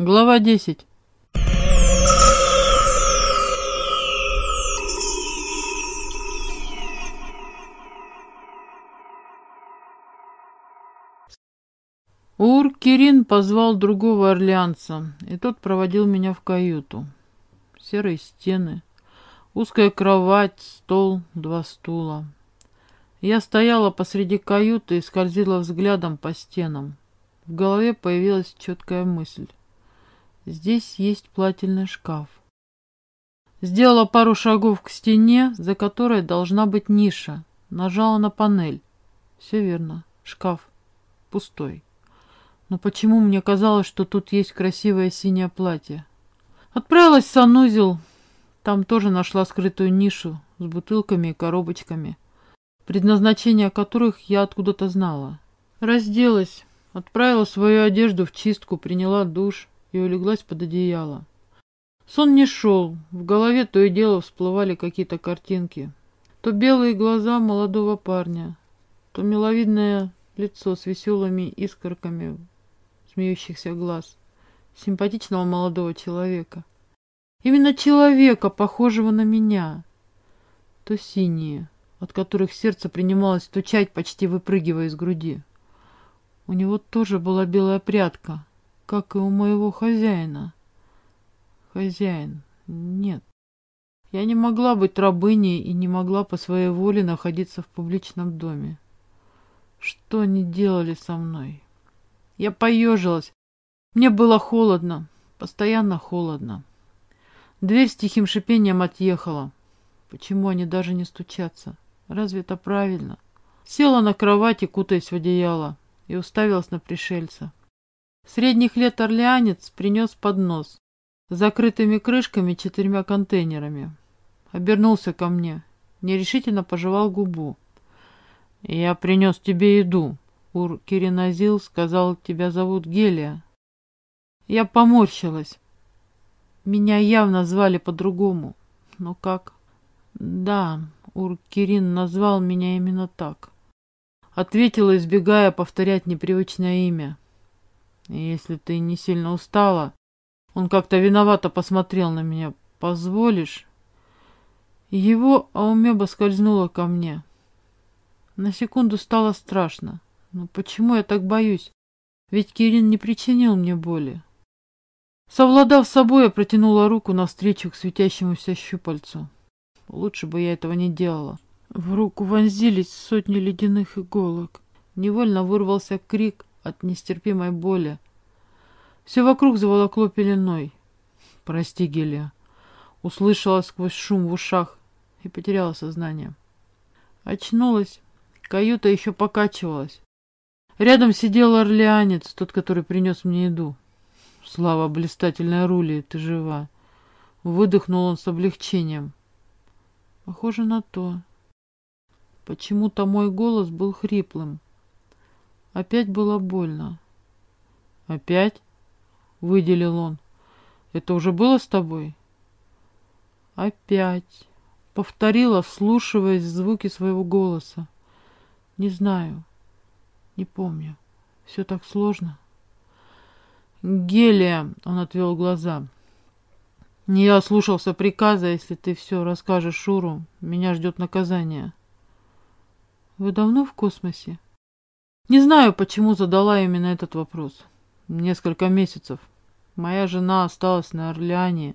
Глава 10. Ур-Кирин позвал другого орлеанца, и тот проводил меня в каюту. Серые стены, узкая кровать, стол, два стула. Я стояла посреди каюты и скользила взглядом по стенам. В голове появилась четкая мысль. Здесь есть плательный шкаф. Сделала пару шагов к стене, за которой должна быть ниша. Нажала на панель. Все верно. Шкаф. Пустой. Но почему мне казалось, что тут есть красивое синее платье? Отправилась в санузел. Там тоже нашла скрытую нишу с бутылками и коробочками, предназначение которых я откуда-то знала. Разделась, отправила свою одежду в чистку, приняла душ и улеглась под одеяло. Сон не шел, в голове то и дело всплывали какие-то картинки. То белые глаза молодого парня, то миловидное лицо с веселыми искорками смеющихся глаз симпатичного молодого человека. Именно человека, похожего на меня. То синие, от которых сердце принималось стучать, почти выпрыгивая из груди. У него тоже была белая прядка, как и у моего хозяина. Хозяин. Нет. Я не могла быть рабыней и не могла по своей воле находиться в публичном доме. Что они делали со мной? Я поежилась. Мне было холодно, постоянно холодно. Дверь с тихим шипением отъехала. Почему они даже не стучатся? Разве это правильно? Села на кровати, кутаясь в одеяло, и уставилась на пришельца. Средних лет орлеанец принес поднос с закрытыми крышками четырьмя контейнерами. Обернулся ко мне, нерешительно пожевал губу. «Я принес тебе еду», Ур Кириназил сказал, тебя зовут Гелия. Я поморщилась. Меня явно звали по-другому. Но как? Да, Ур Кирин назвал меня именно так. Ответила, избегая повторять непривычное имя. Если ты не сильно устала, он как-то виновато посмотрел на меня. Позволишь? Его аумеба скользнула ко мне. На секунду стало страшно. Но почему я так боюсь? Ведь Кирин не причинил мне боли. Совладав с собой, я протянула руку навстречу к светящемуся щупальцу. Лучше бы я этого не делала. В руку вонзились сотни ледяных иголок. Невольно вырвался крик от нестерпимой боли. Все вокруг заволокло пеленой. «Прости, Гелия», — услышала сквозь шум в ушах и потеряла сознание. Очнулась. Каюта еще покачивалась. Рядом сидел орлеанец, тот, который принес мне еду. Слава блистательной рули, ты жива. Выдохнул он с облегчением. Похоже на то. Почему-то мой голос был хриплым. Опять было больно. Опять? Выделил он. Это уже было с тобой? Опять. Повторила, вслушиваясь в звуки своего голоса. Не знаю. Не помню. Все так сложно. Гелия, он отвел глаза. Не я слушался приказа, если ты все расскажешь Шуру, меня ждет наказание. Вы давно в космосе? Не знаю, почему задала именно этот вопрос. Несколько месяцев. Моя жена осталась на Орлеане.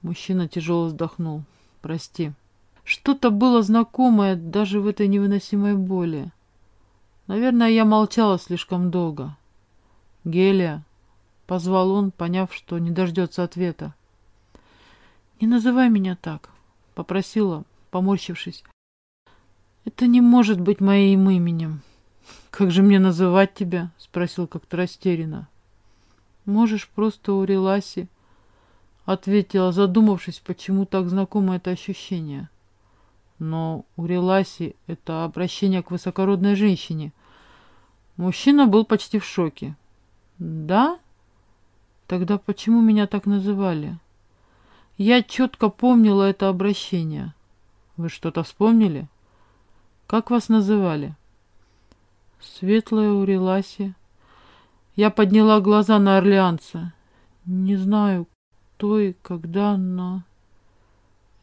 Мужчина тяжело вздохнул. Прости. Что-то было знакомое даже в этой невыносимой боли. Наверное, я молчала слишком долго. «Гелия!» — позвал он, поняв, что не дождется ответа. «Не называй меня так», — попросила, поморщившись. «Это не может быть моим именем». «Как же мне называть тебя?» — спросил как-то растерянно. «Можешь просто Уреласи», — ответила, задумавшись, почему так знакомо это ощущение. Но у Реласи это обращение к высокородной женщине. Мужчина был почти в шоке. «Да? Тогда почему меня так называли?» Я четко помнила это обращение. Вы что-то вспомнили? Как вас называли? Светлая Уреласи. Я подняла глаза на Орлеанца. Не знаю, кто и когда, но...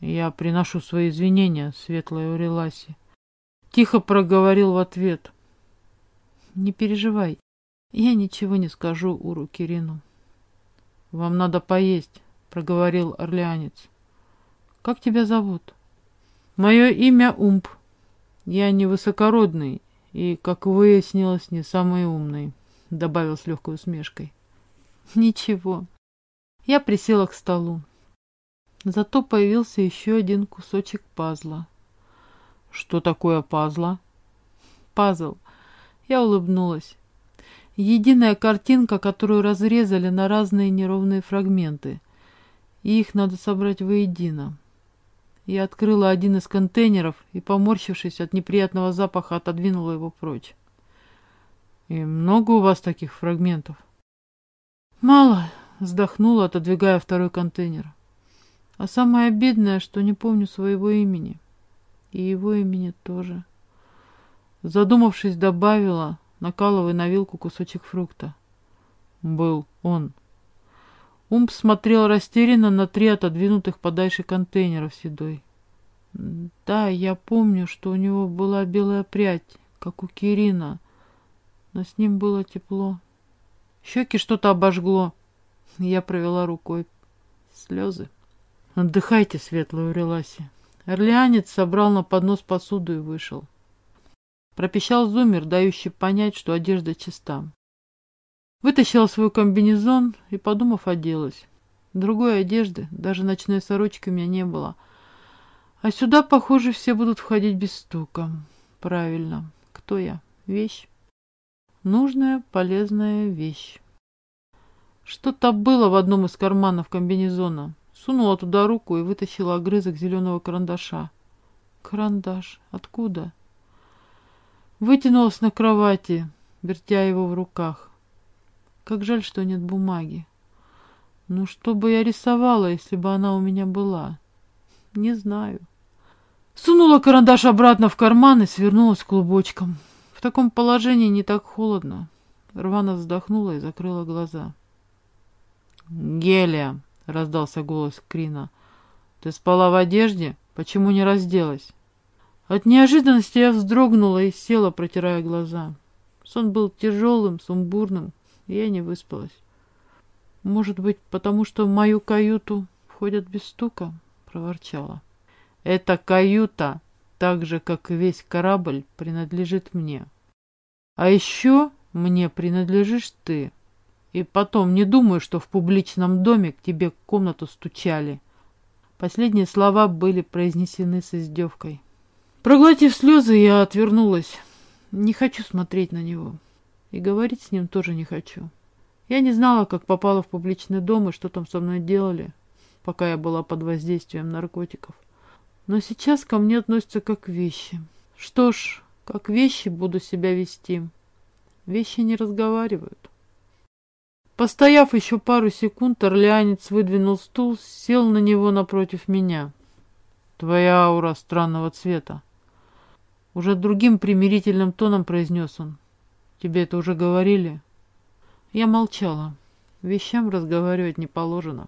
Я приношу свои извинения, светлая Уреласи. Тихо проговорил в ответ. Не переживай, я ничего не скажу Уру Кирину. Вам надо поесть, проговорил орлеанец. Как тебя зовут? Мое имя Умп. Я не высокородный и, как выяснилось, не самый умный, добавил с легкой усмешкой. Ничего. Я присела к столу. Зато появился еще один кусочек пазла. Что такое пазла? Пазл. Я улыбнулась. Единая картинка, которую разрезали на разные неровные фрагменты. И их надо собрать воедино. Я открыла один из контейнеров и, поморщившись от неприятного запаха, отодвинула его прочь. «И много у вас таких фрагментов?» «Мало», — вздохнула, отодвигая второй контейнер. «А самое обидное, что не помню своего имени. И его имени тоже». Задумавшись, добавила, накалывая на вилку кусочек фрукта. «Был он». Умп смотрел растерянно на три отодвинутых подальше контейнера седой. Да, я помню, что у него была белая прядь, как у Кирина, но с ним было тепло. Щеки что-то обожгло. Я провела рукой. Слезы. Отдыхайте, светлая Уреласи. Орлеанец собрал на поднос посуду и вышел. Пропищал зумер, дающий понять, что одежда чиста. Вытащила свой комбинезон и, подумав, оделась. Другой одежды, даже ночной сорочки у меня не было. А сюда, похоже, все будут входить без стука. Правильно. Кто я? Вещь. Нужная, полезная вещь. Что-то было в одном из карманов комбинезона. Сунула туда руку и вытащила огрызок зеленого карандаша. Карандаш. Откуда? Вытянулась на кровати, вертя его в руках. Как жаль, что нет бумаги. Ну, что бы я рисовала, если бы она у меня была? Не знаю. Сунула карандаш обратно в карман и свернулась клубочком. В таком положении не так холодно. Рвана вздохнула и закрыла глаза. «Гелия!» — раздался голос Крина. «Ты спала в одежде? Почему не разделась?» От неожиданности я вздрогнула и села, протирая глаза. Сон был тяжелым, сумбурным, я не выспалась. Может быть, потому что в мою каюту входят без стука? Проворчала. Эта каюта, так же, как и весь корабль, принадлежит мне. А еще мне принадлежишь ты. И потом, не думаю, что в публичном доме к тебе комнату стучали. Последние слова были произнесены с издевкой. Проглотив слезы, я отвернулась. Не хочу смотреть на него. И говорить с ним тоже не хочу. Я не знала, как попала в публичный дом и что там со мной делали, пока я была под воздействием наркотиков. Но сейчас ко мне относятся как вещи. Что ж, как вещи буду себя вести. Вещи не разговаривают. Постояв еще пару секунд, орлеанец выдвинул стул, сел на него напротив меня. Твоя аура странного цвета. Уже другим примирительным тоном произнес он. Тебе это уже говорили?» Я молчала. Вещам разговаривать не положено.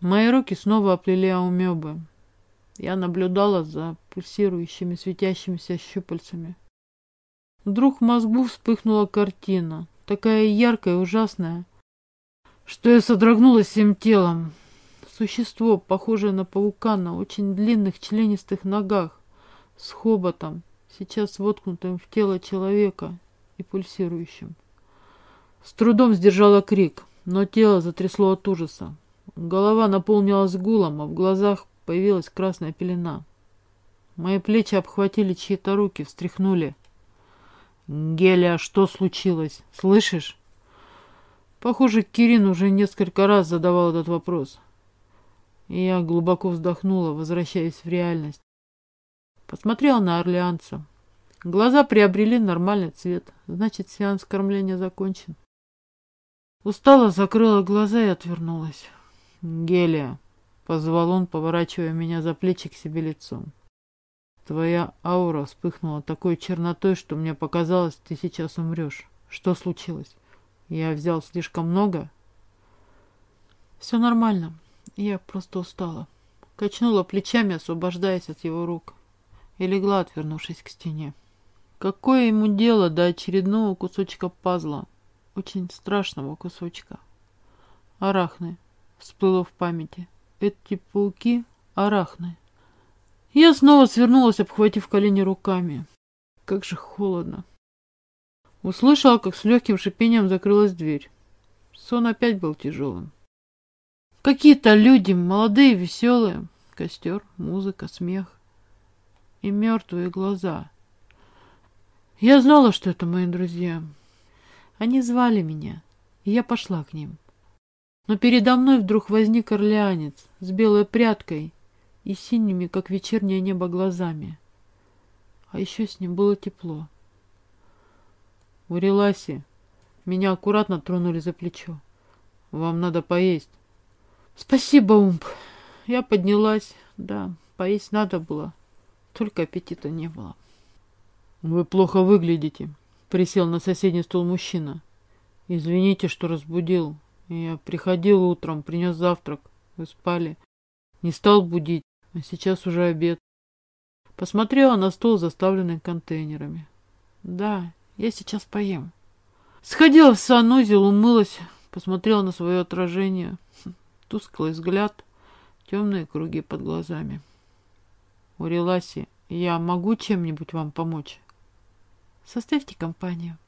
Мои руки снова оплели аумебы. Я наблюдала за пульсирующими светящимися щупальцами. Вдруг в мозгу вспыхнула картина, такая яркая и ужасная, что я содрогнулась всем телом. Существо, похожее на паука на очень длинных членистых ногах, с хоботом, сейчас воткнутым в тело человека, и пульсирующим. С трудом сдержала крик, но тело затрясло от ужаса. Голова наполнилась гулом, а в глазах появилась красная пелена. Мои плечи обхватили чьи-то руки, встряхнули. «Геля, что случилось? Слышишь?» Похоже, Кирин уже несколько раз задавал этот вопрос. И я глубоко вздохнула, возвращаясь в реальность. Посмотрела на Орлеанца. Глаза приобрели нормальный цвет. Значит, сеанс кормления закончен. Устала, закрыла глаза и отвернулась. «Гелия», — позвал он, поворачивая меня за плечи к себе лицом. «Твоя аура вспыхнула такой чернотой, что мне показалось, ты сейчас умрешь. Что случилось?» Я взял слишком много? Все нормально. Я просто устала. Качнула плечами, освобождаясь от его рук. И легла, отвернувшись к стене. Какое ему дело до очередного кусочка пазла? Очень страшного кусочка. Арахны. Всплыло в памяти. Эти пауки — арахны. Я снова свернулась, обхватив колени руками. Как же холодно. Услышала, как с легким шипением закрылась дверь. Сон опять был тяжелым. Какие-то люди, молодые, веселые. Костер, музыка, смех. И мертвые глаза. Я знала, что это мои друзья. Они звали меня, и я пошла к ним. Но передо мной вдруг возник орлеанец с белой прядкой и синими, как вечернее небо, глазами. А еще с ним было тепло. У Реласи меня аккуратно тронули за плечо. Вам надо поесть. Спасибо, Умб. Я поднялась. Да, поесть надо было. Только аппетита не было. Вы плохо выглядите. Присел на соседний стол мужчина. Извините, что разбудил. Я приходил утром, принес завтрак. Вы спали. Не стал будить, а сейчас уже обед. Посмотрела на стол, заставленный контейнерами. Да, я сейчас поем. Сходила в санузел, умылась, посмотрела на свое отражение. Тусклый взгляд, темные круги под глазами. Уреласи, я могу чем-нибудь вам помочь? Составьте компанию.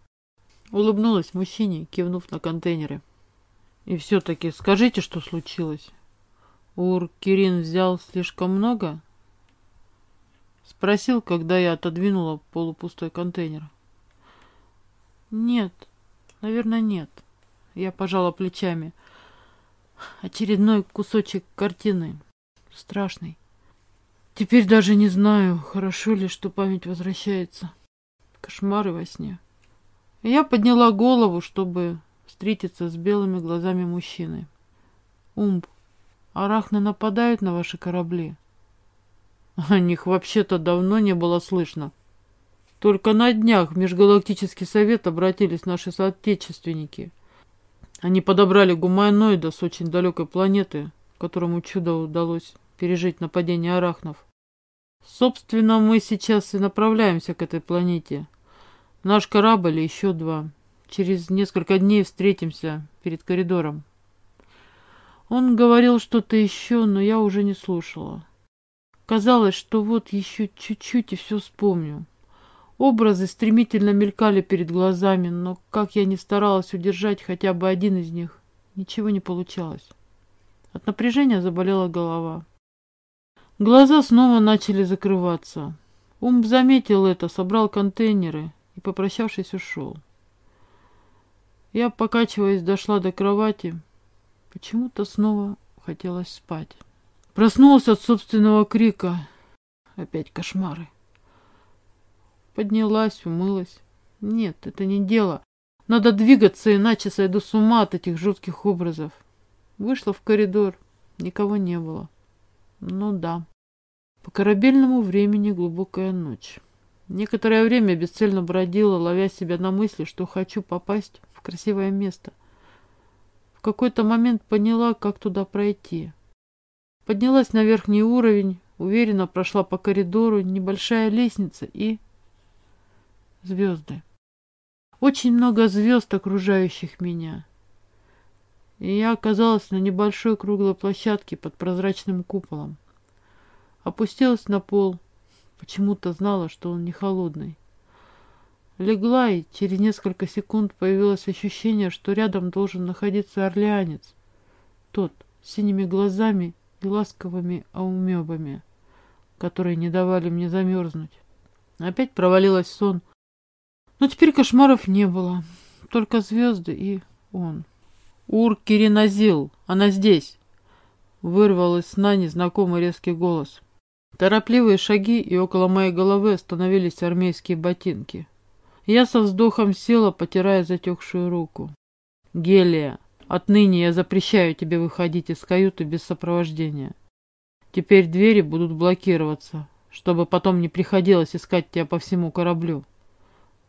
Улыбнулась мужчине, кивнув на контейнеры. И все-таки скажите, что случилось. Ур Кирин взял слишком много? Спросил, когда я отодвинула полупустой контейнер. Нет, наверное, нет. Я пожала плечами. Очередной кусочек картины. Страшный. Теперь даже не знаю, хорошо ли, что память возвращается. Кошмары во сне. Я подняла голову, чтобы встретиться с белыми глазами мужчины. Умб, арахны нападают на ваши корабли? О них вообще-то давно не было слышно. Только на днях в Межгалактический совет обратились наши соотечественники. Они подобрали гуманоида с очень далекой планеты, которому чудо удалось пережить нападение арахнов. Собственно, мы сейчас и направляемся к этой планете. Наш корабль и еще два. Через несколько дней встретимся перед коридором. Он говорил что-то еще, но я уже не слушала. Казалось, что вот еще чуть-чуть и все вспомню. Образы стремительно мелькали перед глазами, но как я ни старалась удержать хотя бы один из них, ничего не получалось. От напряжения заболела голова. Глаза снова начали закрываться. Ум заметил это, собрал контейнеры и, попрощавшись, ушел. Я, покачиваясь, дошла до кровати. Почему-то снова хотелось спать. Проснулась от собственного крика. Опять кошмары. Поднялась, умылась. Нет, это не дело. Надо двигаться, иначе сойду с ума от этих жутких образов. Вышла в коридор. Никого не было. Ну да. По корабельному времени глубокая ночь. Некоторое время бесцельно бродила, ловя себя на мысли, что хочу попасть в красивое место. В какой-то момент поняла, как туда пройти. Поднялась на верхний уровень, уверенно прошла по коридору, небольшая лестница и звезды. Очень много звезд, окружающих меня. И я оказалась на небольшой круглой площадке под прозрачным куполом. Опустилась на пол. Почему-то знала, что он не холодный. Легла, и через несколько секунд появилось ощущение, что рядом должен находиться орлеанец. Тот, с синими глазами и ласковыми аумебами, которые не давали мне замерзнуть. Опять провалилась сон, но теперь кошмаров не было, только звезды и он. «Ур Кириназил, она здесь!» Вырвал из сна незнакомый резкий голос. Торопливые шаги, и около моей головы остановились армейские ботинки. Я со вздохом села, потирая затекшую руку. «Гелия, отныне я запрещаю тебе выходить из каюты без сопровождения. Теперь двери будут блокироваться, чтобы потом не приходилось искать тебя по всему кораблю»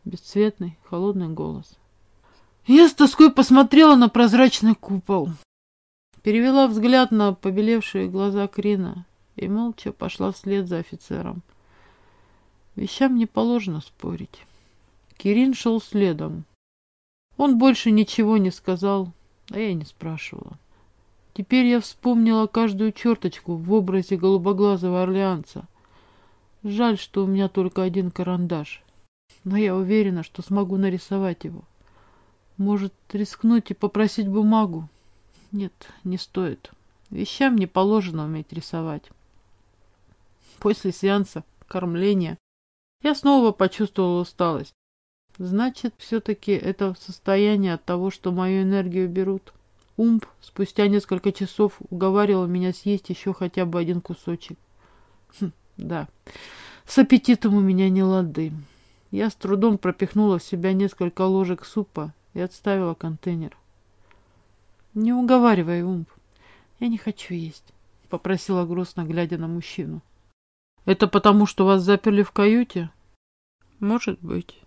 бесцветный, холодный голос. Я с тоской посмотрела на прозрачный купол. Перевела взгляд на побелевшие глаза Крина и молча пошла вслед за офицером. Вещам не положено спорить. Кирин шел следом. Он больше ничего не сказал, а я не спрашивала. Теперь я вспомнила каждую черточку в образе голубоглазого орлеанца. Жаль, что у меня только один карандаш, но я уверена, что смогу нарисовать его. Может, рискнуть и попросить бумагу? Нет, не стоит. Вещам не положено уметь рисовать. После сеанса кормления я снова почувствовала усталость. Значит, все-таки это состояние от того, что мою энергию берут. Умб спустя несколько часов уговаривал меня съесть еще хотя бы один кусочек. Хм, да, с аппетитом у меня не лады. Я с трудом пропихнула в себя несколько ложек супа и отставила контейнер. «Не уговаривай, Умб, я не хочу есть», — попросила грустно, глядя на мужчину. «Это потому, что вас заперли в каюте?» «Может быть».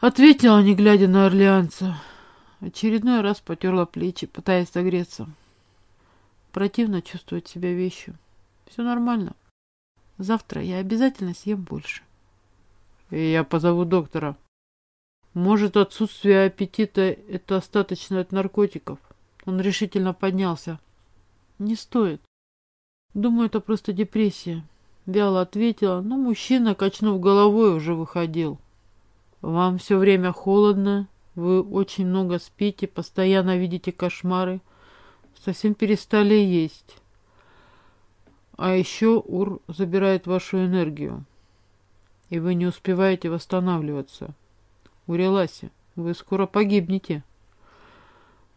Ответила, не глядя на орлеанца. Очередной раз потерла плечи, пытаясь согреться. Противно чувствовать себя вещью. Все нормально. Завтра я обязательно съем больше. И я позову доктора. Может, отсутствие аппетита – это остаточно от наркотиков? Он решительно поднялся. Не стоит. Думаю, это просто депрессия. Вяло ответила, но мужчина, качнув головой, уже выходил. Вам все время холодно, вы очень много спите, постоянно видите кошмары, совсем перестали есть. А еще Ур забирает вашу энергию, и вы не успеваете восстанавливаться. Уреласи, вы скоро погибнете.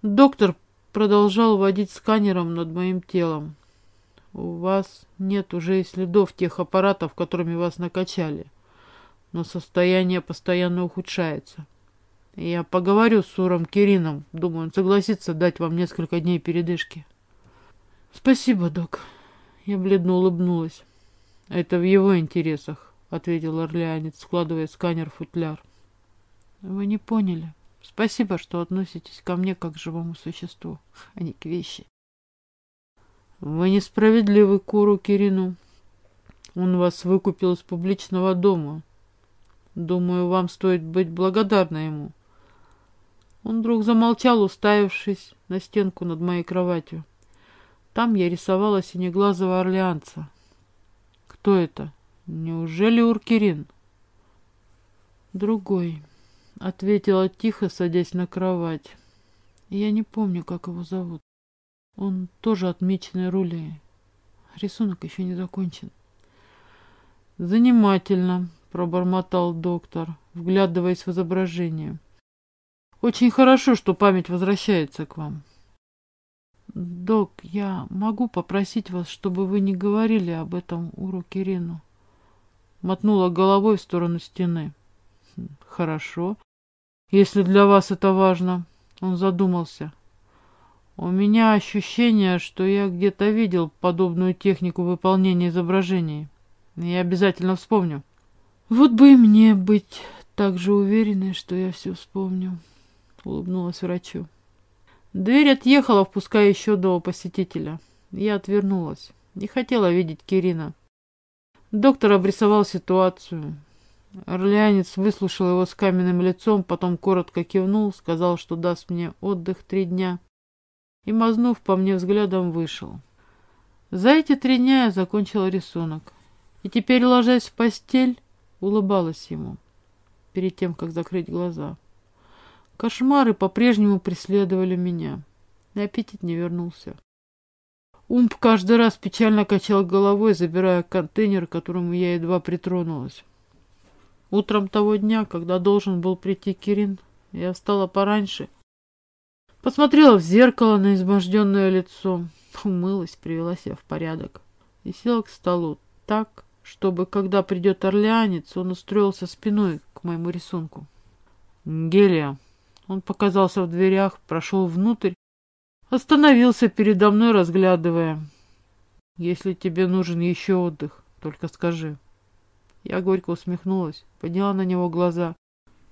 Доктор продолжал водить сканером над моим телом. У вас нет уже и следов тех аппаратов, которыми вас накачали но состояние постоянно ухудшается. Я поговорю с Суром Кирином. Думаю, он согласится дать вам несколько дней передышки. Спасибо, док. Я бледно улыбнулась. Это в его интересах, ответил орлеанец, складывая сканер в футляр. Вы не поняли. Спасибо, что относитесь ко мне как к живому существу, а не к вещи. Вы несправедливы к Уру Кирину. Он вас выкупил из публичного дома, Думаю, вам стоит быть благодарна ему. Он вдруг замолчал, уставившись на стенку над моей кроватью. Там я рисовала синеглазого орлеанца. Кто это? Неужели Уркерин? Другой, ответила тихо, садясь на кровать. Я не помню, как его зовут. Он тоже отмеченный рулей. Рисунок еще не закончен. Занимательно, пробормотал доктор, вглядываясь в изображение. Очень хорошо, что память возвращается к вам. Док, я могу попросить вас, чтобы вы не говорили об этом Уру Кирину? Мотнула головой в сторону стены. Хорошо. Если для вас это важно. Он задумался. У меня ощущение, что я где-то видел подобную технику выполнения изображений. Я обязательно вспомню. Вот бы и мне быть так же уверенной, что я все вспомню, улыбнулась врачу. Дверь отъехала, впуская еще одного посетителя. Я отвернулась. Не хотела видеть Кирина. Доктор обрисовал ситуацию. Орлеанец выслушал его с каменным лицом, потом коротко кивнул, сказал, что даст мне отдых три дня. И, мазнув по мне взглядом, вышел. За эти три дня я закончила рисунок. И теперь, ложась в постель, улыбалась ему перед тем, как закрыть глаза. Кошмары по-прежнему преследовали меня, и аппетит не вернулся. Умп каждый раз печально качал головой, забирая контейнер, к которому я едва притронулась. Утром того дня, когда должен был прийти Кирин, я встала пораньше, посмотрела в зеркало на изможденное лицо, умылась, привела себя в порядок и села к столу так, чтобы, когда придет орлеанец, он устроился спиной к моему рисунку. «Гелия!» Он показался в дверях, прошел внутрь, остановился передо мной, разглядывая. «Если тебе нужен еще отдых, только скажи». Я горько усмехнулась, подняла на него глаза.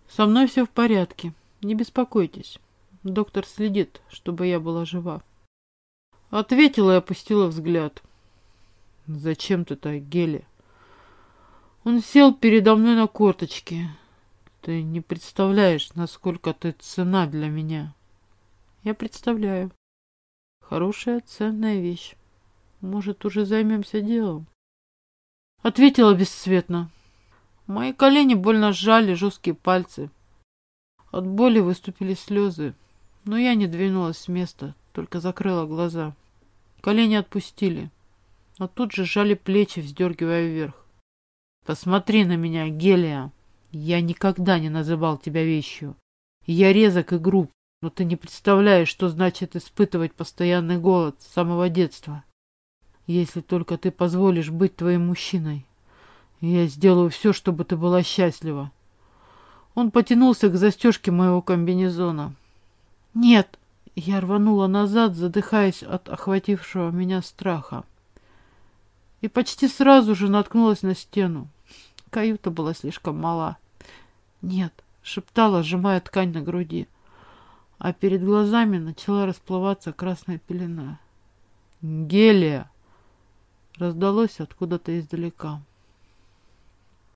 «Со мной все в порядке. Не беспокойтесь. Доктор следит, чтобы я была жива. Ответила и опустила взгляд. Зачем ты так, Гели? Он сел передо мной на корточки. Ты не представляешь, насколько ты цена для меня. Я представляю. Хорошая, ценная вещь. Может, уже займемся делом? Ответила бесцветно. Мои колени больно сжали жесткие пальцы. От боли выступили слезы, но я не двинулась с места, только закрыла глаза. Колени отпустили, но тут же сжали плечи, вздергивая вверх. «Посмотри на меня, Гелия! Я никогда не называл тебя вещью. Я резок и груб, но ты не представляешь, что значит испытывать постоянный голод с самого детства. Если только ты позволишь быть твоим мужчиной, я сделаю все, чтобы ты была счастлива. Он потянулся к застежке моего комбинезона. «Нет!» Я рванула назад, задыхаясь от охватившего меня страха. И почти сразу же наткнулась на стену. Каюта была слишком мала. «Нет!» — шептала, сжимая ткань на груди. А перед глазами начала расплываться красная пелена. «Гелия!» — раздалось откуда-то издалека.